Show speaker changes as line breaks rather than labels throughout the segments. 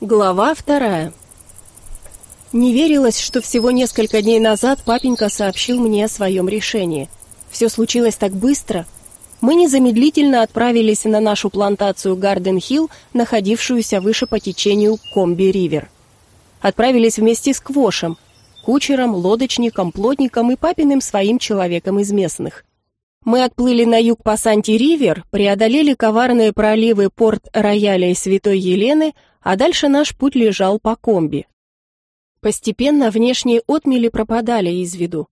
Глава вторая. Не верилось, что всего несколько дней назад папенька сообщил мне о своем решении. Все случилось так быстро. Мы незамедлительно отправились на нашу плантацию Гарден-Хилл, находившуюся выше по течению Комби-Ривер. Отправились вместе с Квошем, кучером, лодочником, плотником и папиным своим человеком из местных. Мы отплыли на юг по Санти-Ривер, преодолели коварные проливы порт Рояля и Святой Елены, а дальше наш путь лежал по комби. Постепенно внешние отмели пропадали из виду.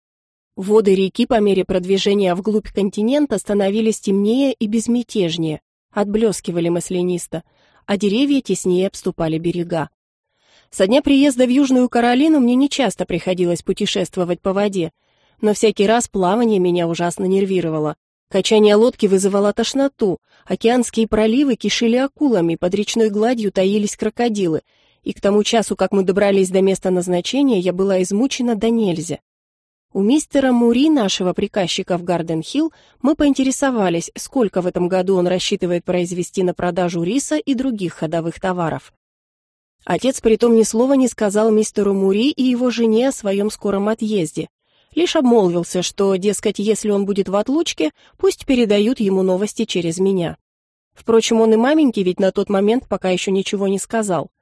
Воды реки по мере продвижения вглубь континента становились темнее и безмятежнее, отблескивали маслянисто, а деревья теснее обступали берега. Со дня приезда в Южную Каролину мне нечасто приходилось путешествовать по воде, но всякий раз плавание меня ужасно нервировало. Качание лодки вызывало тошноту, океанские проливы кишили акулами, под речной гладью таились крокодилы, и к тому часу, как мы добрались до места назначения, я была измучена до нельзя. У мистера Мури, нашего приказчика в Гарден-Хилл, мы поинтересовались, сколько в этом году он рассчитывает произвести на продажу риса и других ходовых товаров. Отец притом ни слова не сказал мистеру Мури и его жене о своем скором отъезде, Лишь обмолвился, что, дескать, если он будет в отлучке, пусть передают ему новости через меня. Впрочем, он и маменьке ведь на тот момент пока еще ничего не сказал.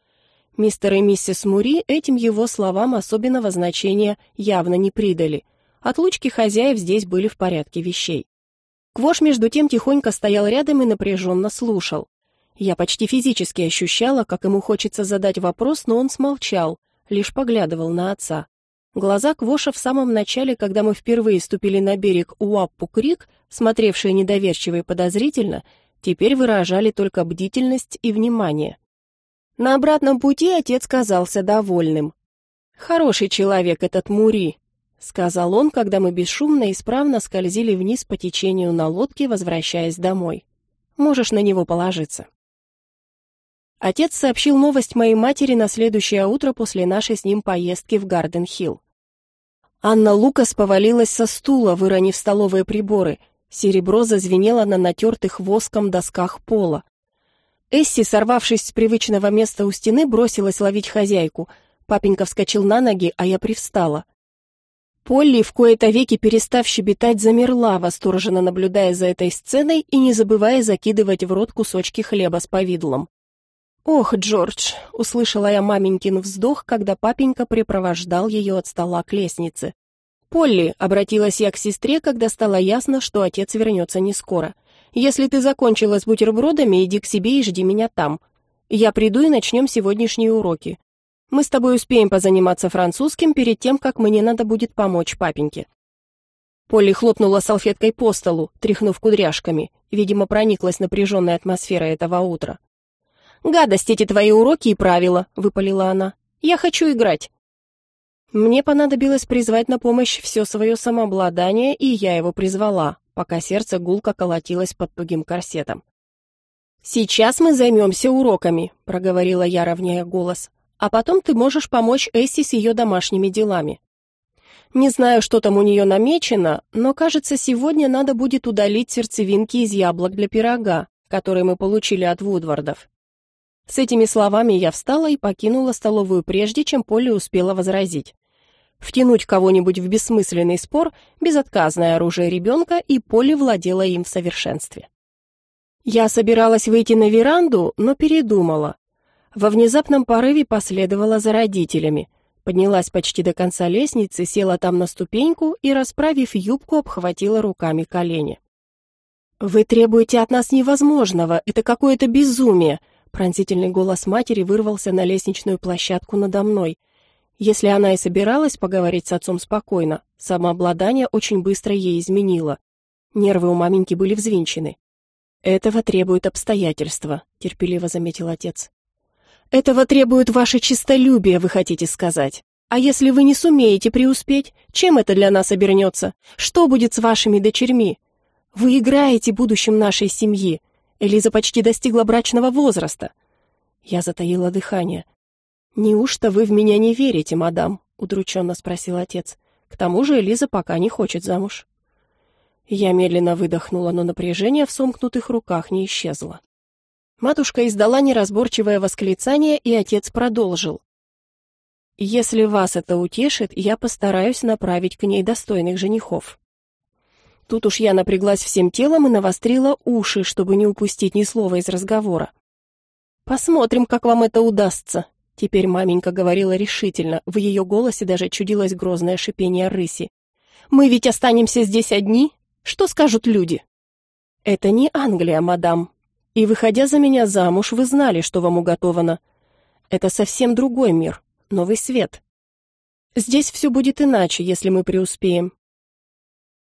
Мистер и миссис Мури этим его словам особенного значения явно не придали. Отлучки хозяев здесь были в порядке вещей. Квош между тем тихонько стоял рядом и напряженно слушал. Я почти физически ощущала, как ему хочется задать вопрос, но он смолчал, лишь поглядывал на отца. Глаза Квоша в самом начале, когда мы впервые ступили на берег Уаппу-Крик, смотревшие недоверчиво и подозрительно, теперь выражали только бдительность и внимание. На обратном пути отец казался довольным. «Хороший человек этот Мури», — сказал он, когда мы бесшумно и исправно скользили вниз по течению на лодке, возвращаясь домой. «Можешь на него положиться». Отец сообщил новость моей матери на следующее утро после нашей с ним поездки в Гарден-Хилл. Анна Лукас повалилась со стула, выронив столовые приборы. Серебро зазвенело на натертых воском досках пола. Эсси, сорвавшись с привычного места у стены, бросилась ловить хозяйку. Папенька вскочил на ноги, а я привстала. Полли, в кои-то веки перестав щебетать, замерла, восторженно наблюдая за этой сценой и не забывая закидывать в рот кусочки хлеба с повидлом. «Ох, Джордж!» — услышала я маменькин вздох, когда папенька припровождал ее от стола к лестнице. «Полли!» — обратилась я к сестре, когда стало ясно, что отец вернется не скоро. «Если ты закончила с бутербродами, иди к себе и жди меня там. Я приду и начнем сегодняшние уроки. Мы с тобой успеем позаниматься французским перед тем, как мне надо будет помочь папеньке». Полли хлопнула салфеткой по столу, тряхнув кудряшками. Видимо, прониклась напряженной атмосферой этого утра. «Гадость эти твои уроки и правила», — выпалила она. «Я хочу играть». Мне понадобилось призвать на помощь все свое самообладание, и я его призвала, пока сердце гулко колотилось под тугим корсетом. «Сейчас мы займемся уроками», — проговорила я, равняя голос. «А потом ты можешь помочь Эсси с ее домашними делами». Не знаю, что там у нее намечено, но, кажется, сегодня надо будет удалить сердцевинки из яблок для пирога, которые мы получили от Вудвардов. С этими словами я встала и покинула столовую прежде, чем Полли успела возразить. Втянуть кого-нибудь в бессмысленный спор – безотказное оружие ребенка, и Полли владела им в совершенстве. Я собиралась выйти на веранду, но передумала. Во внезапном порыве последовала за родителями. Поднялась почти до конца лестницы, села там на ступеньку и, расправив юбку, обхватила руками колени. «Вы требуете от нас невозможного, это какое-то безумие», Пронзительный голос матери вырвался на лестничную площадку надо мной. Если она и собиралась поговорить с отцом спокойно, самообладание очень быстро ей изменило. Нервы у маменьки были взвинчены. «Этого требует обстоятельства», — терпеливо заметил отец. «Этого требует ваше честолюбие, вы хотите сказать. А если вы не сумеете преуспеть, чем это для нас обернется? Что будет с вашими дочерьми? Вы играете будущим нашей семьи. Элиза почти достигла брачного возраста. Я затаила дыхание. «Неужто вы в меня не верите, мадам?» — удрученно спросил отец. «К тому же Элиза пока не хочет замуж». Я медленно выдохнула, но напряжение в сомкнутых руках не исчезло. Матушка издала неразборчивое восклицание, и отец продолжил. «Если вас это утешит, я постараюсь направить к ней достойных женихов». Тут уж я напряглась всем телом и навострила уши, чтобы не упустить ни слова из разговора. «Посмотрим, как вам это удастся», — теперь маменька говорила решительно, в ее голосе даже чудилось грозное шипение рыси. «Мы ведь останемся здесь одни? Что скажут люди?» «Это не Англия, мадам. И, выходя за меня замуж, вы знали, что вам уготовано. Это совсем другой мир, новый свет. Здесь все будет иначе, если мы преуспеем.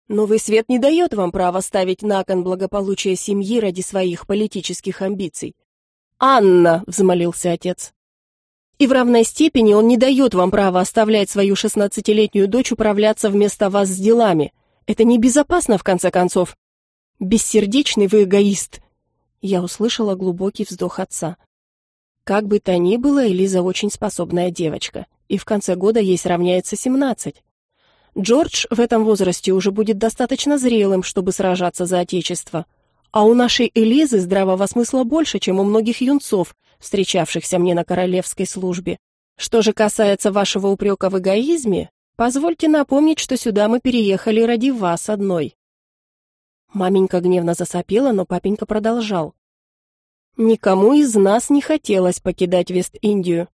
Новый свет не дает вам права ставить на кон благополучие семьи ради своих политических амбиций. «Анна!» — взмолился отец. «И в равной степени он не дает вам права оставлять свою шестнадцатилетнюю дочь управляться вместо вас с делами. Это небезопасно, в конце концов. Бессердечный вы эгоист!» Я услышала глубокий вздох отца. Как бы то ни было, Элиза очень способная девочка, и в конце года ей сравняется семнадцать. Джордж в этом возрасте уже будет достаточно зрелым, чтобы сражаться за отечество. А у нашей Элизы здравого смысла больше, чем у многих юнцов, встречавшихся мне на королевской службе. Что же касается вашего упрека в эгоизме, позвольте напомнить, что сюда мы переехали ради вас одной. Маменька гневно засопела, но папенька продолжал. Никому из нас не хотелось покидать Вест-Индию.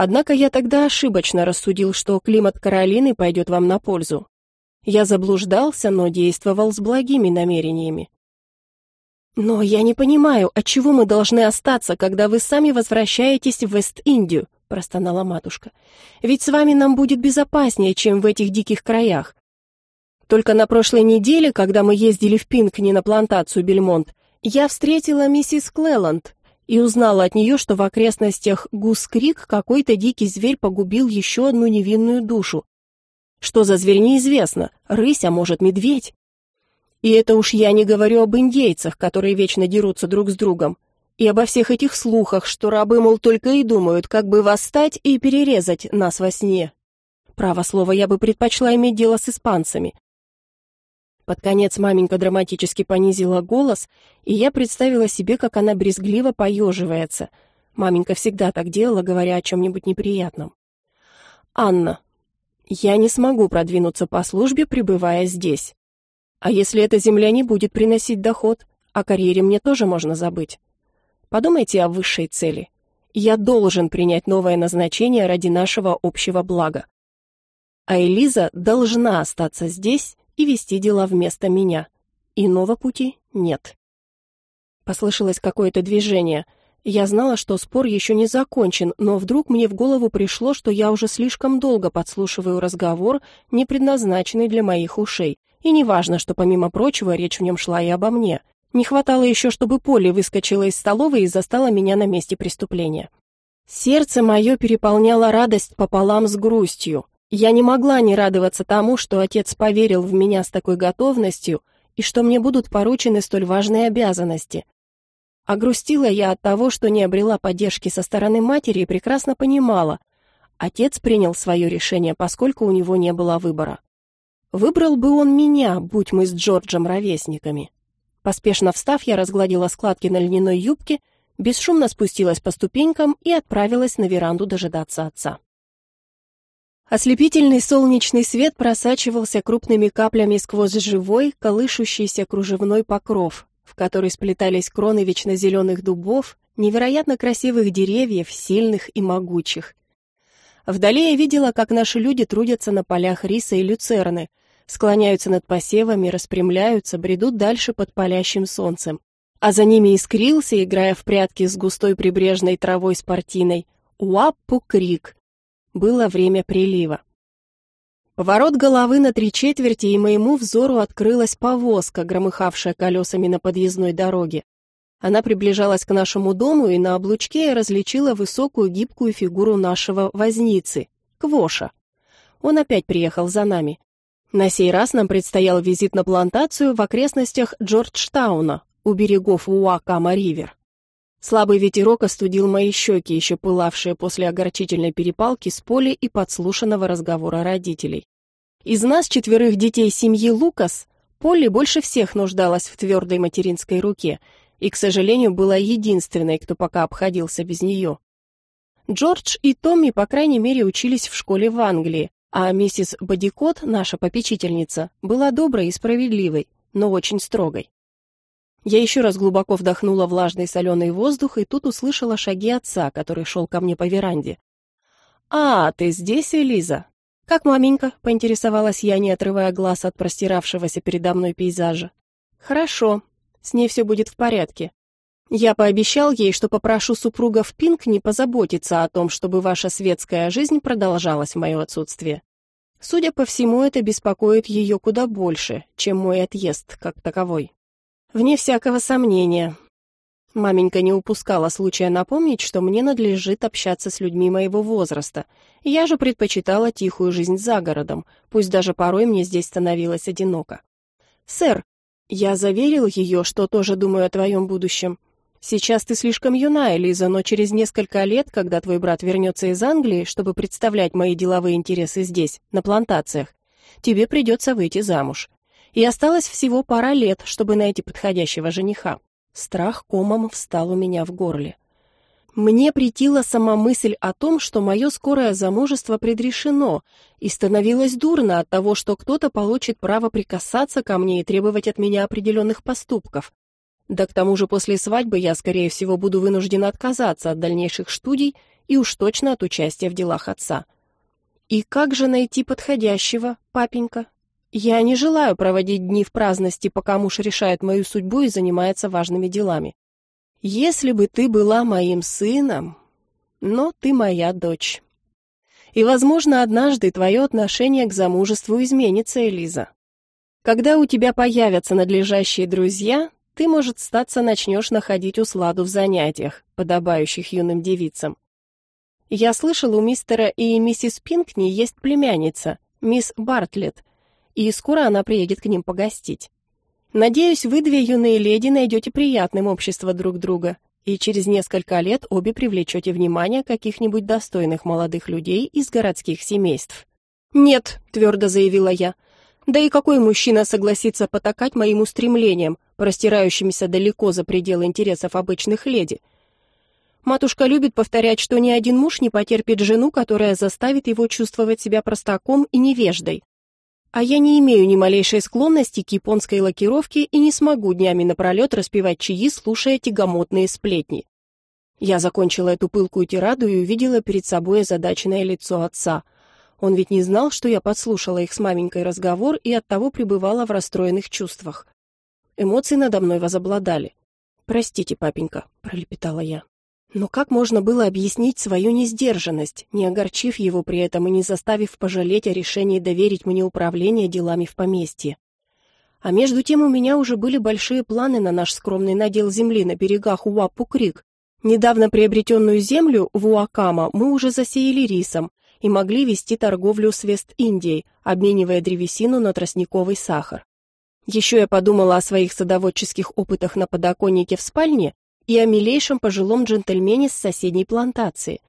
Однако я тогда ошибочно рассудил, что климат Каролины пойдет вам на пользу. Я заблуждался, но действовал с благими намерениями. «Но я не понимаю, отчего мы должны остаться, когда вы сами возвращаетесь в Вест-Индию?» — простонала матушка. «Ведь с вами нам будет безопаснее, чем в этих диких краях. Только на прошлой неделе, когда мы ездили в Пинкни на плантацию Бельмонт, я встретила миссис Клэлланд и узнала от нее, что в окрестностях Гус-Крик какой-то дикий зверь погубил еще одну невинную душу. Что за зверь неизвестно, рысь, а может медведь. И это уж я не говорю об индейцах, которые вечно дерутся друг с другом, и обо всех этих слухах, что рабы, мол, только и думают, как бы восстать и перерезать нас во сне. Право слово, я бы предпочла иметь дело с испанцами. Под конец маменька драматически понизила голос, и я представила себе, как она брезгливо поеживается. Маменька всегда так делала, говоря о чем-нибудь неприятном. «Анна, я не смогу продвинуться по службе, пребывая здесь. А если эта земля не будет приносить доход, о карьере мне тоже можно забыть. Подумайте о высшей цели. Я должен принять новое назначение ради нашего общего блага. А Элиза должна остаться здесь и вести дела вместо меня. Иного пути нет. Послышалось какое-то движение. Я знала, что спор еще не закончен, но вдруг мне в голову пришло, что я уже слишком долго подслушиваю разговор, не предназначенный для моих ушей. И не важно, что помимо прочего речь в нем шла и обо мне. Не хватало еще, чтобы Полли выскочила из столовой и застала меня на месте преступления. Сердце мое переполняло радость пополам с грустью. Я не могла не радоваться тому, что отец поверил в меня с такой готовностью и что мне будут поручены столь важные обязанности. А грустила я от того, что не обрела поддержки со стороны матери и прекрасно понимала. Отец принял свое решение, поскольку у него не было выбора. Выбрал бы он меня, будь мы с Джорджем ровесниками. Поспешно встав, я разгладила складки на льняной юбке, бесшумно спустилась по ступенькам и отправилась на веранду дожидаться отца. Ослепительный солнечный свет просачивался крупными каплями сквозь живой, колышущийся кружевной покров, в который сплетались кроны вечно зеленых дубов, невероятно красивых деревьев, сильных и могучих. Вдали я видела, как наши люди трудятся на полях риса и люцерны, склоняются над посевами, распрямляются, бредут дальше под палящим солнцем. А за ними искрился, играя в прятки с густой прибрежной травой с партиной, Уаппу-Крик. Было время прилива. Поворот головы на три четверти, и моему взору открылась повозка, громыхавшая колесами на подъездной дороге. Она приближалась к нашему дому, и на облучке я различила высокую гибкую фигуру нашего возницы, Квоша. Он опять приехал за нами. На сей раз нам предстоял визит на плантацию в окрестностях Джорджтауна, у берегов Уакама-Ривер. Слабый ветерок остудил мои щеки, еще пылавшие после огорчительной перепалки с Полей и подслушанного разговора родителей. Из нас, четверых детей семьи Лукас, Полли больше всех нуждалась в твердой материнской руке, и, к сожалению, была единственной, кто пока обходился без нее. Джордж и Томми, по крайней мере, учились в школе в Англии, а миссис Бодикот, наша попечительница, была доброй и справедливой, но очень строгой. Я еще раз глубоко вдохнула влажный соленый воздух и тут услышала шаги отца, который шел ко мне по веранде. «А, ты здесь, Элиза?» «Как маменька?» — поинтересовалась я, не отрывая глаз от простиравшегося передо мной пейзажа. «Хорошо. С ней все будет в порядке. Я пообещал ей, что попрошу супругов Пинк не позаботиться о том, чтобы ваша светская жизнь продолжалась в мое отсутствие. Судя по всему, это беспокоит ее куда больше, чем мой отъезд как таковой. Вне всякого сомнения. Маменька не упускала случая напомнить, что мне надлежит общаться с людьми моего возраста. Я же предпочитала тихую жизнь за городом, пусть даже порой мне здесь становилось одиноко. «Сэр, я заверил ее, что тоже думаю о твоем будущем. Сейчас ты слишком юна, Элиза, но через несколько лет, когда твой брат вернется из Англии, чтобы представлять мои деловые интересы здесь, на плантациях, тебе придется выйти замуж и осталось всего пара лет, чтобы найти подходящего жениха. Страх комом встал у меня в горле. Мне притила сама мысль о том, что мое скорое замужество предрешено, и становилось дурно от того, что кто-то получит право прикасаться ко мне и требовать от меня определенных поступков. Да к тому же после свадьбы я, скорее всего, буду вынуждена отказаться от дальнейших студий и уж точно от участия в делах отца. И как же найти подходящего, папенька? Я не желаю проводить дни в праздности, пока муж решает мою судьбу и занимается важными делами. Если бы ты была моим сыном, но ты моя дочь. И, возможно, однажды твое отношение к замужеству изменится, Элиза. Когда у тебя появятся надлежащие друзья, ты, может, статься начнешь находить усладу в занятиях, подобающих юным девицам. Я слышал, у мистера и миссис Пинкни есть племянница, мисс Бартлетт, и скоро она приедет к ним погостить. Надеюсь, вы, две юные леди, найдете приятным общество друг друга, и через несколько лет обе привлечете внимание каких-нибудь достойных молодых людей из городских семейств. «Нет», — твердо заявила я, — «да и какой мужчина согласится потакать моим устремлениям, простирающимся далеко за пределы интересов обычных леди?» Матушка любит повторять, что ни один муж не потерпит жену, которая заставит его чувствовать себя простаком и невеждой. А я не имею ни малейшей склонности к японской лакировке и не смогу днями напролет распевать чаи, слушая тягомотные сплетни. Я закончила эту пылкую тираду и увидела перед собой озадаченное лицо отца. Он ведь не знал, что я подслушала их с маменькой разговор и оттого пребывала в расстроенных чувствах. Эмоции надо мной возобладали. «Простите, папенька», — пролепетала я. Но как можно было объяснить свою несдержанность, не огорчив его при этом и не заставив пожалеть о решении доверить мне управление делами в поместье? А между тем у меня уже были большие планы на наш скромный надел земли на берегах Уаппу-Крик. Недавно приобретенную землю в Уакама мы уже засеяли рисом и могли вести торговлю с Вест-Индией, обменивая древесину на тростниковый сахар. Еще я подумала о своих садоводческих опытах на подоконнике в спальне и о милейшем пожилом джентльмене с соседней плантации.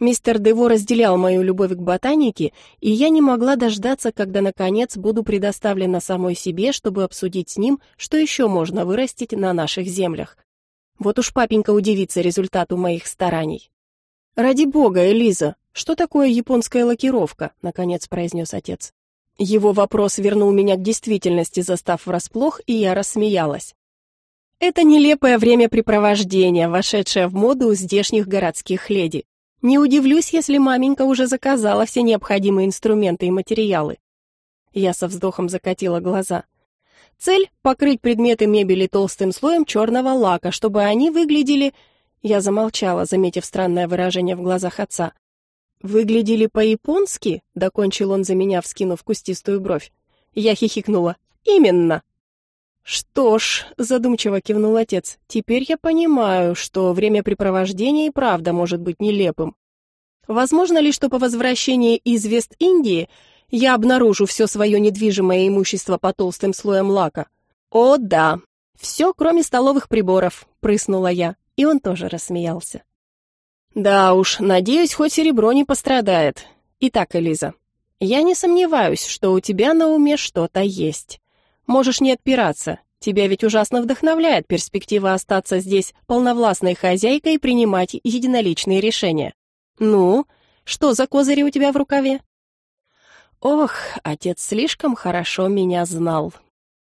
Мистер Дево разделял мою любовь к ботанике, и я не могла дождаться, когда, наконец, буду предоставлена самой себе, чтобы обсудить с ним, что еще можно вырастить на наших землях. Вот уж папенька удивится результату моих стараний. «Ради бога, Элиза, что такое японская лакировка?» — наконец произнес отец. Его вопрос вернул меня к действительности, застав врасплох, и я рассмеялась. Это нелепое времяпрепровождение, вошедшее в моду у здешних городских леди. Не удивлюсь, если маменька уже заказала все необходимые инструменты и материалы. Я со вздохом закатила глаза. Цель — покрыть предметы мебели толстым слоем черного лака, чтобы они выглядели... Я замолчала, заметив странное выражение в глазах отца. «Выглядели по-японски?» — докончил он за меня, вскинув кустистую бровь. Я хихикнула. «Именно!» «Что ж», — задумчиво кивнул отец, — «теперь я понимаю, что времяпрепровождение и правда может быть нелепым. Возможно ли, что по возвращении из Вест-Индии я обнаружу все свое недвижимое имущество по толстым слоям лака? О, да, все, кроме столовых приборов», — прыснула я, и он тоже рассмеялся. «Да уж, надеюсь, хоть серебро не пострадает. Итак, Элиза, я не сомневаюсь, что у тебя на уме что-то есть». Можешь не отпираться, Тебя ведь ужасно вдохновляет перспектива остаться здесь полновластной хозяйкой и принимать единоличные решения. Ну, что за козыри у тебя в рукаве? Ох, отец слишком хорошо меня знал.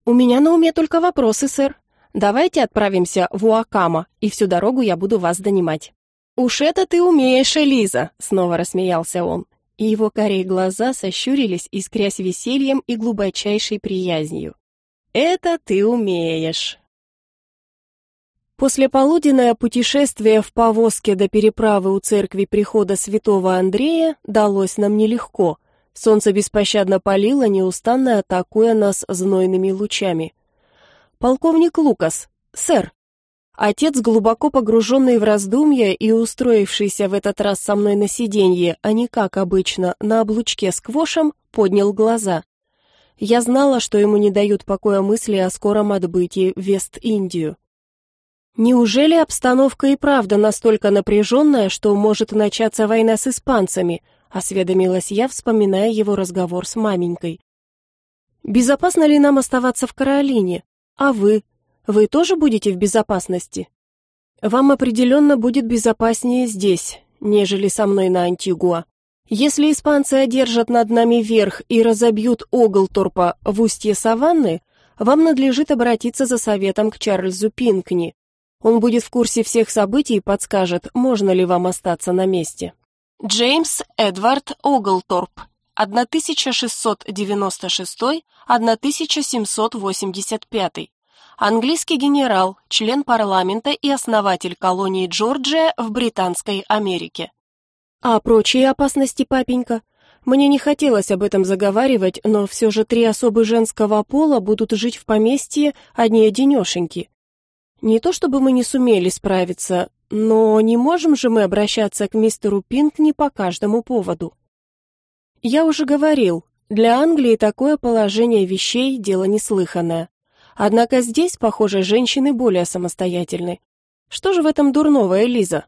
У меня на уме только вопросы, сэр. Давайте отправимся в Уакама, и всю дорогу я буду вас донимать. Уж это ты умеешь, Элиза, снова рассмеялся он, и его карие глаза сощурились, искрясь весельем и глубочайшей приязнью. Это ты умеешь. После полуденное путешествие в повозке до переправы у церкви прихода святого Андрея далось нам нелегко. Солнце беспощадно палило, неустанно атакуя нас знойными лучами. Полковник Лукас, сэр. Отец, глубоко погруженный в раздумья и устроившийся в этот раз со мной на сиденье, а не как обычно, на облучке с квошем, поднял глаза. Я знала, что ему не дают покоя мысли о скором отбытии в Вест-Индию. Неужели обстановка и правда настолько напряженная, что может начаться война с испанцами? осведомилась я, вспоминая его разговор с маменькой. Безопасно ли нам оставаться в Каролине? А вы? Вы тоже будете в безопасности? Вам определенно будет безопаснее здесь, нежели со мной на Антигуа. Если испанцы одержат над нами верх и разобьют Оглторпа в устье саванны, вам надлежит обратиться за советом к Чарльзу Пинкни. Он будет в курсе всех событий и подскажет, можно ли вам остаться на месте. Джеймс Эдвард Оглторп, 1696-1785. Английский генерал, член парламента и основатель колонии Джорджия в Британской Америке. А прочие опасности, папенька? Мне не хотелось об этом заговаривать, но все же три особы женского пола будут жить в поместье одни-одинешеньки. Не то чтобы мы не сумели справиться, но не можем же мы обращаться к мистеру Пинкни по каждому поводу. Я уже говорил, для Англии такое положение вещей – дело неслыханное. Однако здесь, похоже, женщины более самостоятельны. Что же в этом дурного, Элиза?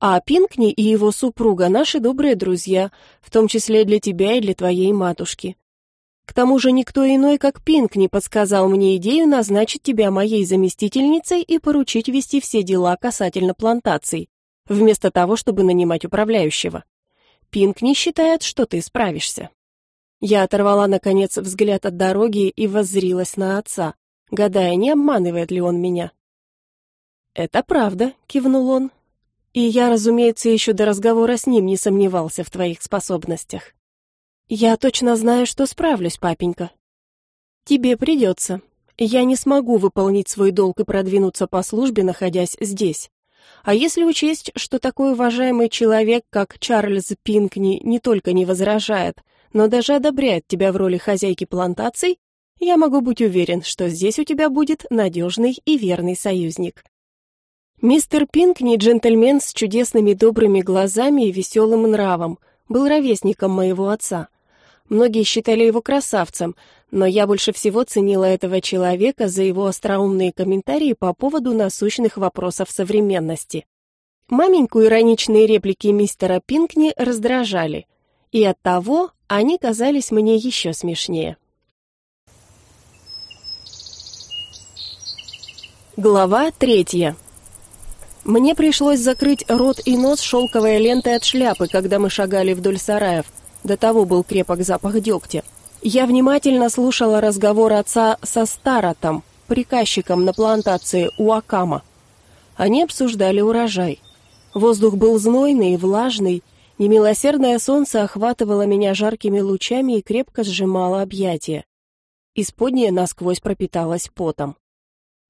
А Пинкни и его супруга наши добрые друзья, в том числе для тебя и для твоей матушки. К тому же никто иной, как Пинкни, подсказал мне идею назначить тебя моей заместительницей и поручить вести все дела касательно плантаций, вместо того, чтобы нанимать управляющего. Пинкни считает, что ты справишься. Я оторвала наконец взгляд от дороги и воззрилась на отца, гадая, не обманывает ли он меня. Это правда, кивнул он. И я, разумеется, еще до разговора с ним не сомневался в твоих способностях. Я точно знаю, что справлюсь, папенька. Тебе придется. Я не смогу выполнить свой долг и продвинуться по службе, находясь здесь. А если учесть, что такой уважаемый человек, как Чарльз Пинкни, не только не возражает, но даже одобряет тебя в роли хозяйки плантаций, я могу быть уверен, что здесь у тебя будет надежный и верный союзник. Мистер Пинкни, джентльмен с чудесными добрыми глазами и веселым нравом, был ровесником моего отца. Многие считали его красавцем, но я больше всего ценила этого человека за его остроумные комментарии по поводу насущных вопросов современности. Маменьку ироничные реплики мистера Пинкни раздражали, и оттого они казались мне еще смешнее. Глава третья. Мне пришлось закрыть рот и нос шелковой лентой от шляпы, когда мы шагали вдоль сараев. До того был крепок запах дегтя. Я внимательно слушала разговор отца со Старотом, приказчиком на плантации Уакама. Они обсуждали урожай. Воздух был знойный и влажный, немилосердное солнце охватывало меня жаркими лучами и крепко сжимало объятия. Исподнее насквозь пропиталась потом.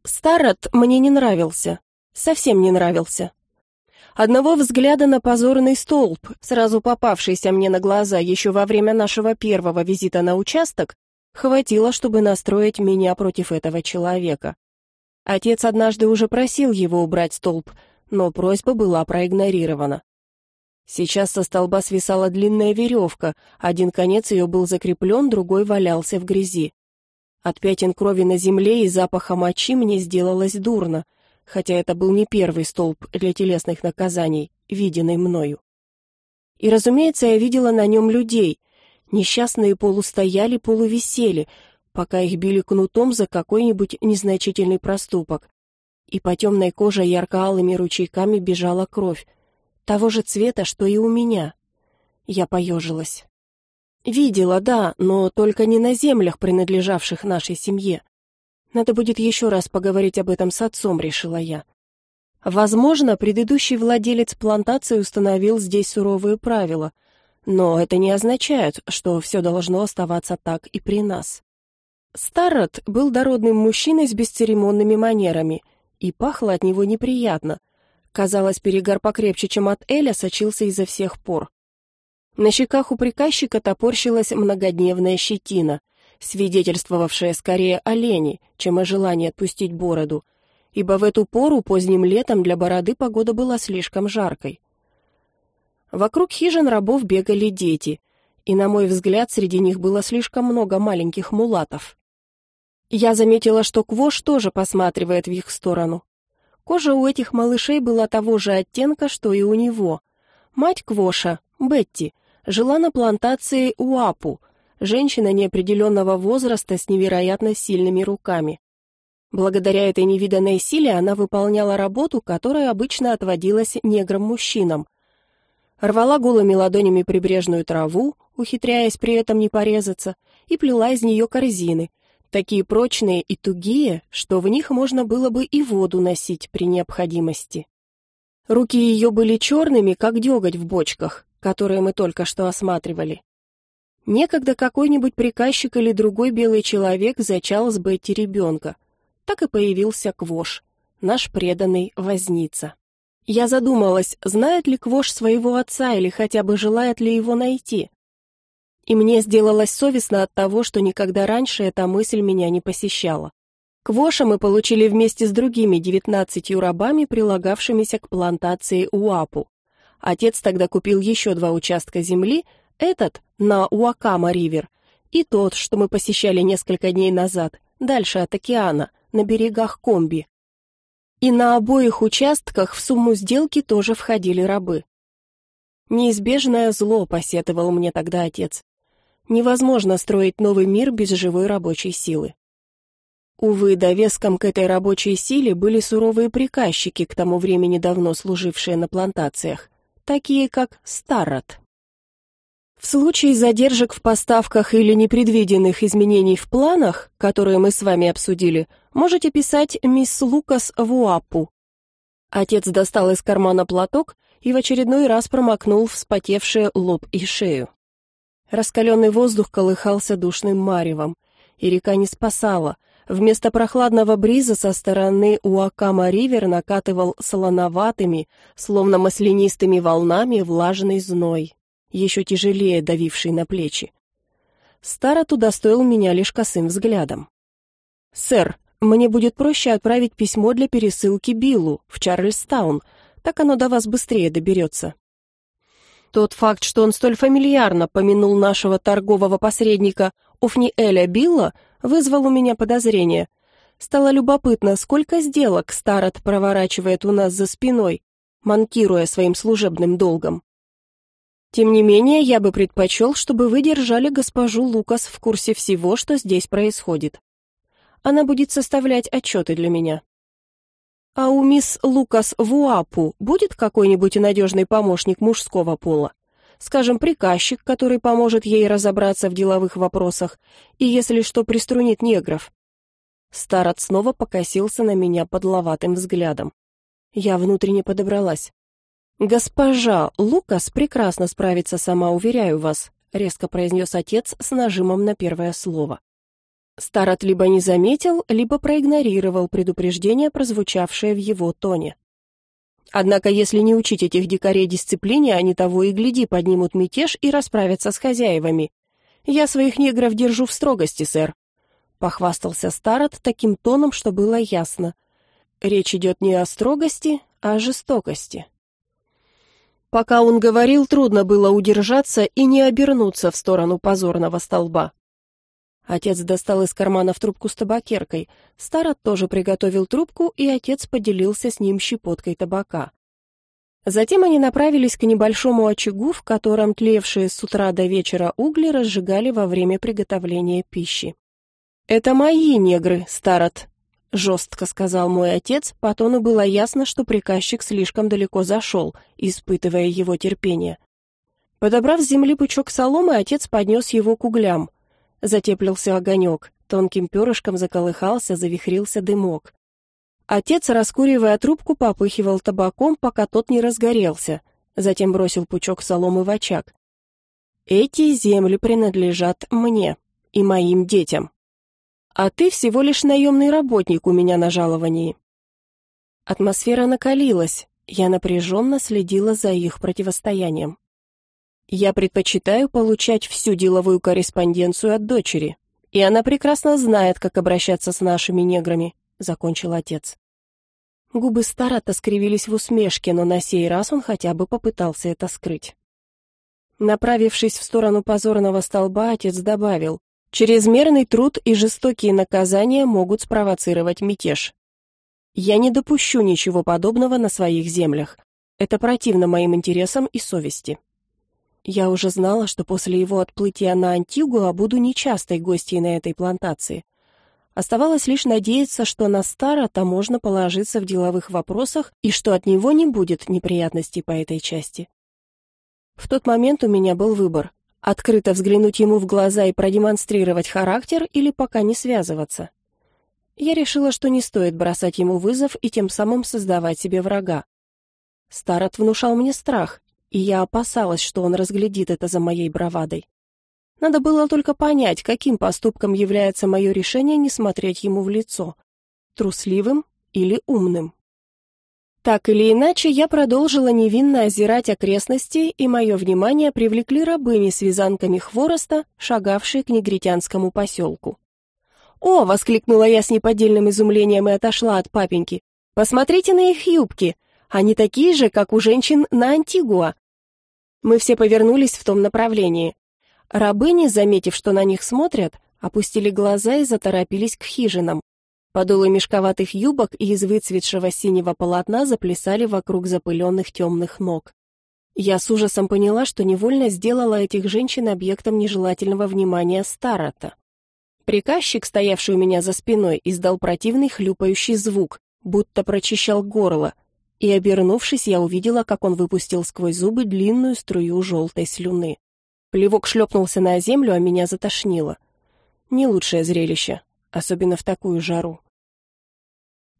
Старот мне не нравился совсем не нравился. Одного взгляда на позорный столб, сразу попавшийся мне на глаза еще во время нашего первого визита на участок, хватило, чтобы настроить меня против этого человека. Отец однажды уже просил его убрать столб, но просьба была проигнорирована. Сейчас со столба свисала длинная веревка, один конец ее был закреплен, другой валялся в грязи. От пятен крови на земле и запаха мочи мне сделалось дурно — хотя это был не первый столб для телесных наказаний, виденный мною. И, разумеется, я видела на нем людей. Несчастные полустояли, полувисели. пока их били кнутом за какой-нибудь незначительный проступок. И по темной коже ярко-алыми ручейками бежала кровь, того же цвета, что и у меня. Я поежилась. Видела, да, но только не на землях, принадлежавших нашей семье. Надо будет еще раз поговорить об этом с отцом, решила я. Возможно, предыдущий владелец плантации установил здесь суровые правила, но это не означает, что все должно оставаться так и при нас. Старот был дородным мужчиной с бесцеремонными манерами, и пахло от него неприятно. Казалось, перегар покрепче, чем от Эля, сочился изо всех пор. На щеках у приказчика топорщилась многодневная щетина, свидетельствовавшая скорее о лени, чем о желании отпустить бороду, ибо в эту пору поздним летом для бороды погода была слишком жаркой. Вокруг хижин рабов бегали дети, и, на мой взгляд, среди них было слишком много маленьких мулатов. Я заметила, что Квош тоже посматривает в их сторону. Кожа у этих малышей была того же оттенка, что и у него. Мать Квоша, Бетти, жила на плантации Уапу, женщина неопределенного возраста с невероятно сильными руками. Благодаря этой невиданной силе она выполняла работу, которая обычно отводилась неграм-мужчинам. Рвала голыми ладонями прибрежную траву, ухитряясь при этом не порезаться, и плела из нее корзины, такие прочные и тугие, что в них можно было бы и воду носить при необходимости. Руки ее были черными, как деготь в бочках, которые мы только что осматривали. Некогда какой-нибудь приказчик или другой белый человек зачал с Бетти ребенка. Так и появился Квош, наш преданный возница. Я задумалась, знает ли Квош своего отца или хотя бы желает ли его найти. И мне сделалось совестно от того, что никогда раньше эта мысль меня не посещала. Квоша мы получили вместе с другими девятнадцатью рабами, прилагавшимися к плантации Уапу. Отец тогда купил еще два участка земли, этот на Уакама-ривер и тот, что мы посещали несколько дней назад, дальше от океана, на берегах Комби. И на обоих участках в сумму сделки тоже входили рабы. Неизбежное зло, посетовал мне тогда отец. Невозможно строить новый мир без живой рабочей силы. Увы, довеском к этой рабочей силе были суровые приказчики, к тому времени давно служившие на плантациях, такие как Старрот. В случае задержек в поставках или непредвиденных изменений в планах, которые мы с вами обсудили, можете писать мисс Лукас в УАПу. Отец достал из кармана платок и в очередной раз промокнул вспотевшие лоб и шею. Раскаленный воздух колыхался душным маревом, и река не спасала. Вместо прохладного бриза со стороны Уакама-ривер накатывал солоноватыми, словно маслянистыми волнами влажный зной еще тяжелее давивший на плечи. Старот удостоил меня лишь косым взглядом. «Сэр, мне будет проще отправить письмо для пересылки Биллу в Чарльстаун, так оно до вас быстрее доберется». Тот факт, что он столь фамильярно помянул нашего торгового посредника Офниэля Билла, вызвал у меня подозрение. Стало любопытно, сколько сделок Старот проворачивает у нас за спиной, манкируя своим служебным долгом. Тем не менее, я бы предпочел, чтобы вы держали госпожу Лукас в курсе всего, что здесь происходит. Она будет составлять отчеты для меня. А у мисс Лукас в УАПу будет какой-нибудь надежный помощник мужского пола? Скажем, приказчик, который поможет ей разобраться в деловых вопросах и, если что, приструнит негров. Старот снова покосился на меня подловатым взглядом. Я внутренне подобралась. «Госпожа Лукас прекрасно справится сама, уверяю вас», резко произнес отец с нажимом на первое слово. Старот либо не заметил, либо проигнорировал предупреждение, прозвучавшее в его тоне. Однако, если не учить этих дикарей дисциплине, они того и гляди поднимут мятеж и расправятся с хозяевами. Я своих негров держу в строгости, сэр. Похвастался Старот таким тоном, что было ясно. Речь идет не о строгости, а о жестокости. Пока он говорил, трудно было удержаться и не обернуться в сторону позорного столба. Отец достал из кармана в трубку с табакеркой. Старот тоже приготовил трубку, и отец поделился с ним щепоткой табака. Затем они направились к небольшому очагу, в котором тлевшие с утра до вечера угли разжигали во время приготовления пищи. «Это мои негры, Старот», — жестко сказал мой отец, по тону было ясно, что приказчик слишком далеко зашел, испытывая его терпение. Подобрав с земли пучок соломы, отец поднес его к углям. Затеплился огонек, тонким перышком заколыхался, завихрился дымок. Отец, раскуривая трубку, попыхивал табаком, пока тот не разгорелся, затем бросил пучок соломы в очаг. «Эти земли принадлежат мне и моим детям. А ты всего лишь наемный работник у меня на жаловании». Атмосфера накалилась, я напряженно следила за их противостоянием. Я предпочитаю получать всю деловую корреспонденцию от дочери, и она прекрасно знает, как обращаться с нашими неграми», — закончил отец. Губы Старата скривились в усмешке, но на сей раз он хотя бы попытался это скрыть. Направившись в сторону позорного столба, отец добавил, «Чрезмерный труд и жестокие наказания могут спровоцировать мятеж. Я не допущу ничего подобного на своих землях. Это противно моим интересам и совести». Я уже знала, что после его отплытия на Антигуа буду нечастой гостьей на этой плантации. Оставалось лишь надеяться, что на Старота можно положиться в деловых вопросах и что от него не будет неприятностей по этой части. В тот момент у меня был выбор — открыто взглянуть ему в глаза и продемонстрировать характер или пока не связываться. Я решила, что не стоит бросать ему вызов и тем самым создавать себе врага. Старот внушал мне страх, и я опасалась, что он разглядит это за моей бравадой. Надо было только понять, каким поступком является мое решение не смотреть ему в лицо — трусливым или умным. Так или иначе, я продолжила невинно озирать окрестности, и мое внимание привлекли рабыни с вязанками хвороста, шагавшие к негритянскому поселку. «О!» — воскликнула я с неподдельным изумлением и отошла от папеньки. «Посмотрите на их юбки! Они такие же, как у женщин на Антигуа. Мы все повернулись в том направлении. Рабыни, заметив, что на них смотрят, опустили глаза и заторопились к хижинам. Подолы мешковатых юбок и из выцветшего синего полотна заплясали вокруг запыленных темных ног. Я с ужасом поняла, что невольно сделала этих женщин объектом нежелательного внимания Старота. Приказчик, стоявший у меня за спиной, издал противный хлюпающий звук, будто прочищал горло, и, обернувшись, я увидела, как он выпустил сквозь зубы длинную струю желтой слюны. Плевок шлепнулся на землю, а меня затошнило. Не лучшее зрелище, особенно в такую жару.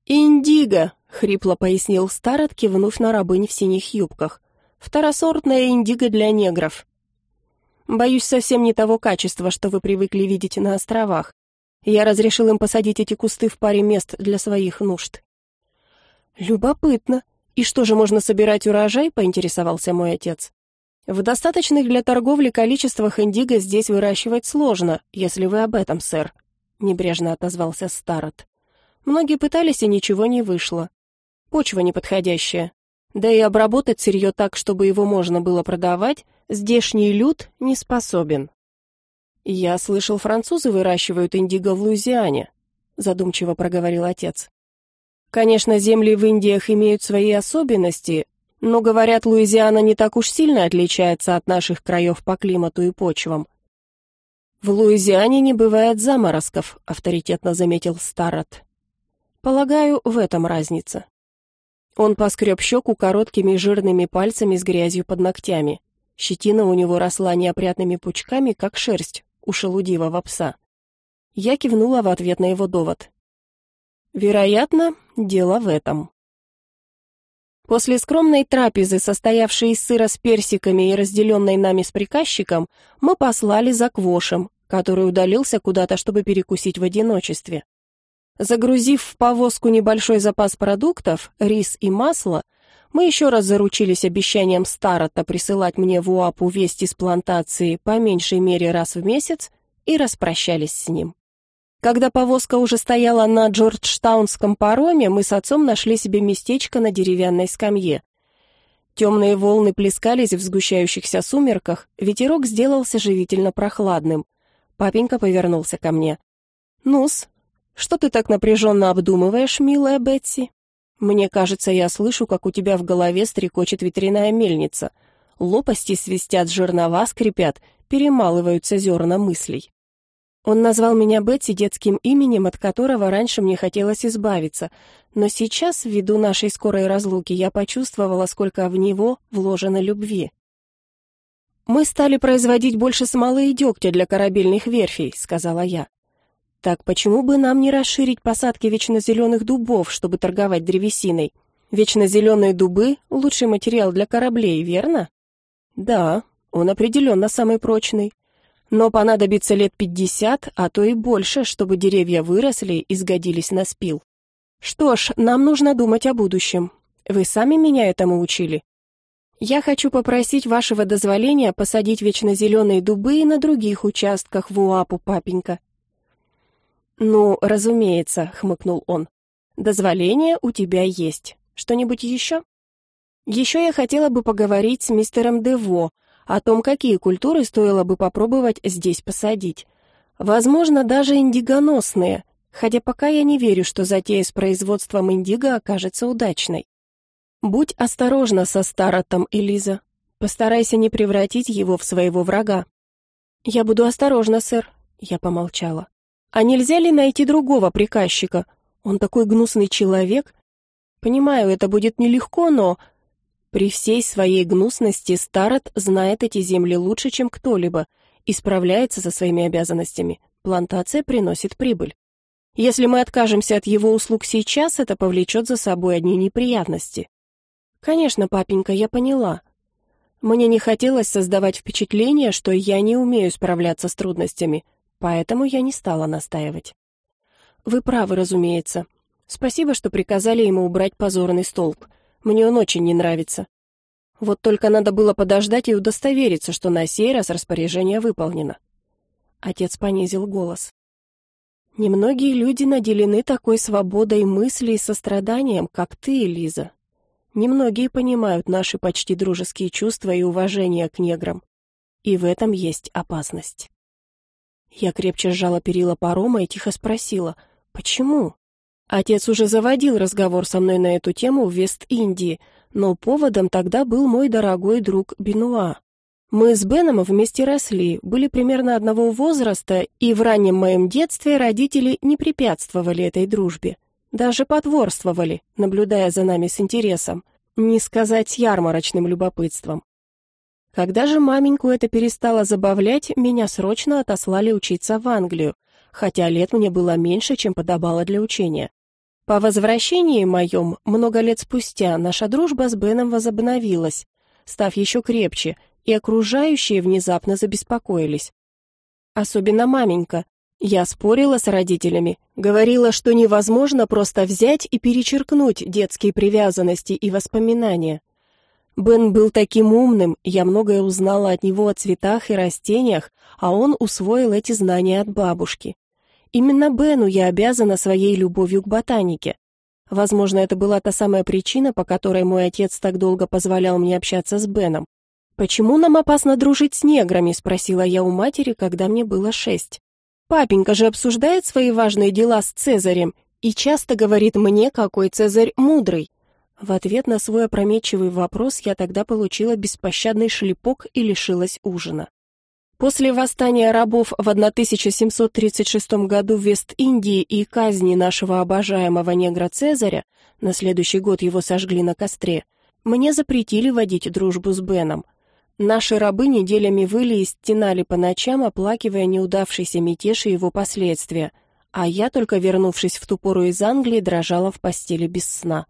«Индиго!» — хрипло пояснил Старот, кивнув на рабынь в синих юбках. «Второсортная индиго для негров. Боюсь, совсем не того качества, что вы привыкли видеть на островах. Я разрешил им посадить эти кусты в паре мест для своих нужд». «Любопытно. И что же, можно собирать урожай?» — поинтересовался мой отец. «В достаточных для торговли количествах индиго здесь выращивать сложно, если вы об этом, сэр», — небрежно отозвался Старот. «Многие пытались, и ничего не вышло. Почва неподходящая. Да и обработать сырье так, чтобы его можно было продавать, здешний люд не способен». «Я слышал, французы выращивают индиго в Луизиане», — задумчиво проговорил отец. Конечно, земли в Индиях имеют свои особенности, но, говорят, Луизиана не так уж сильно отличается от наших краев по климату и почвам. «В Луизиане не бывает заморозков», — авторитетно заметил Старот. «Полагаю, в этом разница». Он поскреб щеку короткими жирными пальцами с грязью под ногтями. Щетина у него росла неопрятными пучками, как шерсть у шелудивого пса. Я кивнула в ответ на его довод. Вероятно, дело в этом. После скромной трапезы, состоявшей из сыра с персиками и разделенной нами с приказчиком, мы послали за Квошем, который удалился куда-то, чтобы перекусить в одиночестве. Загрузив в повозку небольшой запас продуктов, рис и масло, мы еще раз заручились обещанием Старота присылать мне в УАПу вести с плантации по меньшей мере раз в месяц и распрощались с ним. Когда повозка уже стояла на Джорджтаунском пароме, мы с отцом нашли себе местечко на деревянной скамье. Темные волны плескались в сгущающихся сумерках, ветерок сделался живительно прохладным. Папенька повернулся ко мне. «Ну-с, что ты так напряженно обдумываешь, милая Бетси? Мне кажется, я слышу, как у тебя в голове стрекочет ветряная мельница. Лопасти свистят, жернова скрипят, перемалываются зерна мыслей». Он назвал меня Бетти детским именем, от которого раньше мне хотелось избавиться, но сейчас, ввиду нашей скорой разлуки, я почувствовала, сколько в него вложено любви. «Мы стали производить больше смолы и дегтя для корабельных верфей», — сказала я. «Так почему бы нам не расширить посадки вечнозеленых дубов, чтобы торговать древесиной? Вечнозеленые дубы — лучший материал для кораблей, верно?» «Да, он определенно самый прочный. Но понадобится лет пятьдесят, а то и больше, чтобы деревья выросли и сгодились на спил. Что ж, нам нужно думать о будущем. Вы сами меня этому учили. Я хочу попросить вашего дозволения посадить вечно зеленые дубы и на других участках в Уапу, папенька. Ну, разумеется, хмыкнул он. Дозволение у тебя есть. Что-нибудь еще? Еще я хотела бы поговорить с мистером Дево о том, какие культуры стоило бы попробовать здесь посадить. Возможно, даже индигоносные, хотя пока я не верю, что затея с производством индиго окажется удачной. Будь осторожна со Старотом, Элиза. Постарайся не превратить его в своего врага. Я буду осторожна, сэр, я помолчала. А нельзя ли найти другого приказчика? Он такой гнусный человек. Понимаю, это будет нелегко, но при всей своей гнусности Старот знает эти земли лучше, чем кто-либо, и справляется со своими обязанностями. Плантация приносит прибыль. Если мы откажемся от его услуг сейчас, это повлечет за собой одни неприятности. Конечно, папенька, я поняла. Мне не хотелось создавать впечатление, что я не умею справляться с трудностями, поэтому я не стала настаивать. Вы правы, разумеется. Спасибо, что приказали ему убрать позорный столб. Мне он очень не нравится. Вот только надо было подождать и удостовериться, что на сей раз распоряжение выполнено. Отец понизил голос. Немногие люди наделены такой свободой мысли и состраданием, как ты, Лиза. Немногие понимают наши почти дружеские чувства и уважение к неграм. И в этом есть опасность. Я крепче сжала перила парома и тихо спросила, почему? Отец уже заводил разговор со мной на эту тему в Вест-Индии, но поводом тогда был мой дорогой друг Бенуа. Мы с Беном вместе росли, были примерно одного возраста, и в раннем моем детстве родители не препятствовали этой дружбе. Даже потворствовали, наблюдая за нами с интересом, не сказать ярмарочным любопытством. Когда же маменьку это перестало забавлять, меня срочно отослали учиться в Англию, хотя лет мне было меньше, чем подобало для учения. По возвращении моем, много лет спустя, наша дружба с Беном возобновилась, став еще крепче, и окружающие внезапно забеспокоились. Особенно маменька. Я спорила с родителями, говорила, что невозможно просто взять и перечеркнуть детские привязанности и воспоминания. Бен был таким умным, я многое узнала от него о цветах и растениях, а он усвоил эти знания от бабушки. Именно Бену я обязана своей любовью к ботанике. Возможно, это была та самая причина, по которой мой отец так долго позволял мне общаться с Беном. «Почему нам опасно дружить с неграми?» – спросила я у матери, когда мне было шесть. «Папенька же обсуждает свои важные дела с Цезарем и часто говорит мне, какой Цезарь мудрый». В ответ на свой опрометчивый вопрос я тогда получила беспощадный шлепок и лишилась ужина. После восстания рабов в 1736 году в Вест-Индии и казни нашего обожаемого негра Цезаря, на следующий год его сожгли на костре, мне запретили водить дружбу с Беном. Наши рабы неделями выли и стенали по ночам, оплакивая неудавшийся мятеж и его последствия, а я, только вернувшись в ту пору из Англии, дрожала в постели без сна.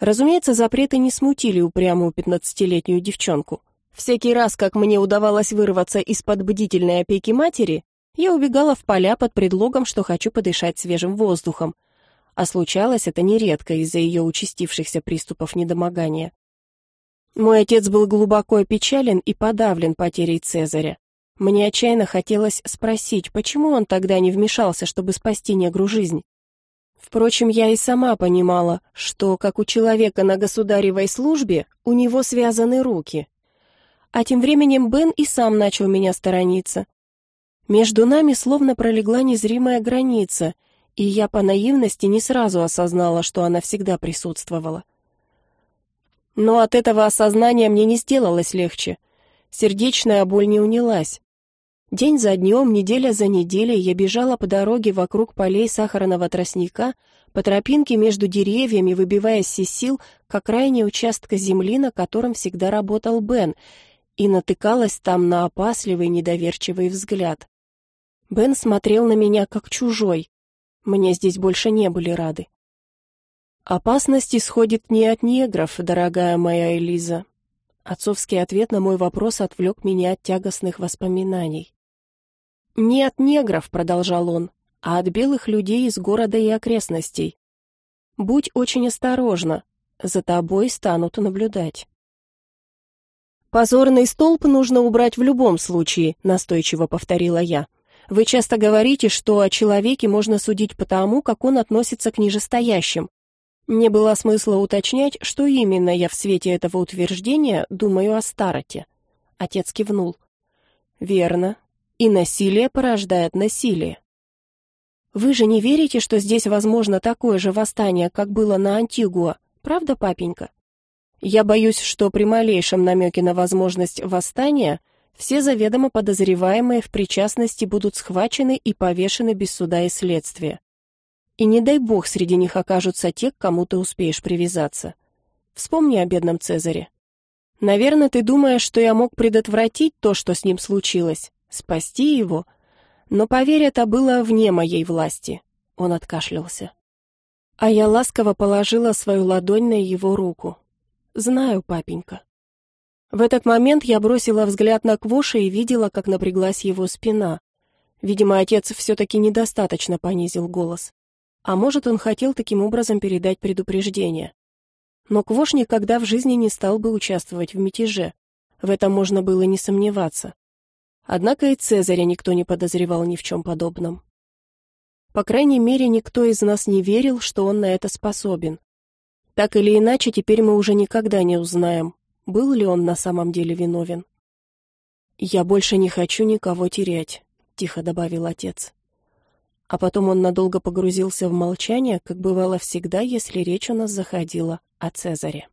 Разумеется, запреты не смутили упрямую пятнадцатилетнюю девчонку. Всякий раз, как мне удавалось вырваться из-под бдительной опеки матери, я убегала в поля под предлогом, что хочу подышать свежим воздухом. А случалось это нередко из-за ее участившихся приступов недомогания. Мой отец был глубоко опечален и подавлен потерей Цезаря. Мне отчаянно хотелось спросить, почему он тогда не вмешался, чтобы спасти негру жизнь. Впрочем, я и сама понимала, что, как у человека на государевой службе, у него связаны руки, а тем временем Бен и сам начал меня сторониться. Между нами словно пролегла незримая граница, и я по наивности не сразу осознала, что она всегда присутствовала. Но от этого осознания мне не сделалось легче. Сердечная боль не унялась. День за днем, неделя за неделей я бежала по дороге вокруг полей сахарного тростника, по тропинке между деревьями, выбиваясь из сил к окраине участка земли, на котором всегда работал Бен, и натыкалась там на опасливый, недоверчивый взгляд. Бен смотрел на меня как чужой. Мне здесь больше не были рады. «Опасность исходит не от негров, дорогая моя Элиза». Отцовский ответ на мой вопрос отвлек меня от тягостных воспоминаний. «Не от негров», — продолжал он, — «а от белых людей из города и окрестностей. Будь очень осторожна, за тобой станут наблюдать». «Позорный столб нужно убрать в любом случае», — настойчиво повторила я. «Вы часто говорите, что о человеке можно судить по тому, как он относится к нижестоящим. Не было смысла уточнять, что именно я в свете этого утверждения думаю о Староте». Отец кивнул. «Верно. И насилие порождает насилие. Вы же не верите, что здесь возможно такое же восстание, как было на Антигуа, правда, папенька? Я боюсь, что при малейшем намеке на возможность восстания все заведомо подозреваемые в причастности будут схвачены и повешены без суда и следствия. И не дай бог среди них окажутся те, к кому ты успеешь привязаться. Вспомни о бедном Цезаре. Наверное, ты думаешь, что я мог предотвратить то, что с ним случилось, спасти его, но, поверь, это было вне моей власти. Он откашлялся. А я ласково положила свою ладонь на его руку. Знаю, папенька. В этот момент я бросила взгляд на Квоша и видела, как напряглась его спина. Видимо, отец все-таки недостаточно понизил голос. А может, он хотел таким образом передать предупреждение. Но Квош никогда в жизни не стал бы участвовать в мятеже. В этом можно было не сомневаться. Однако и Цезаря никто не подозревал ни в чем подобном. По крайней мере, никто из нас не верил, что он на это способен. Так или иначе, теперь мы уже никогда не узнаем, был ли он на самом деле виновен. «Я больше не хочу никого терять», — тихо добавил отец. А потом он надолго погрузился в молчание, как бывало всегда, если речь у нас заходила о Цезаре.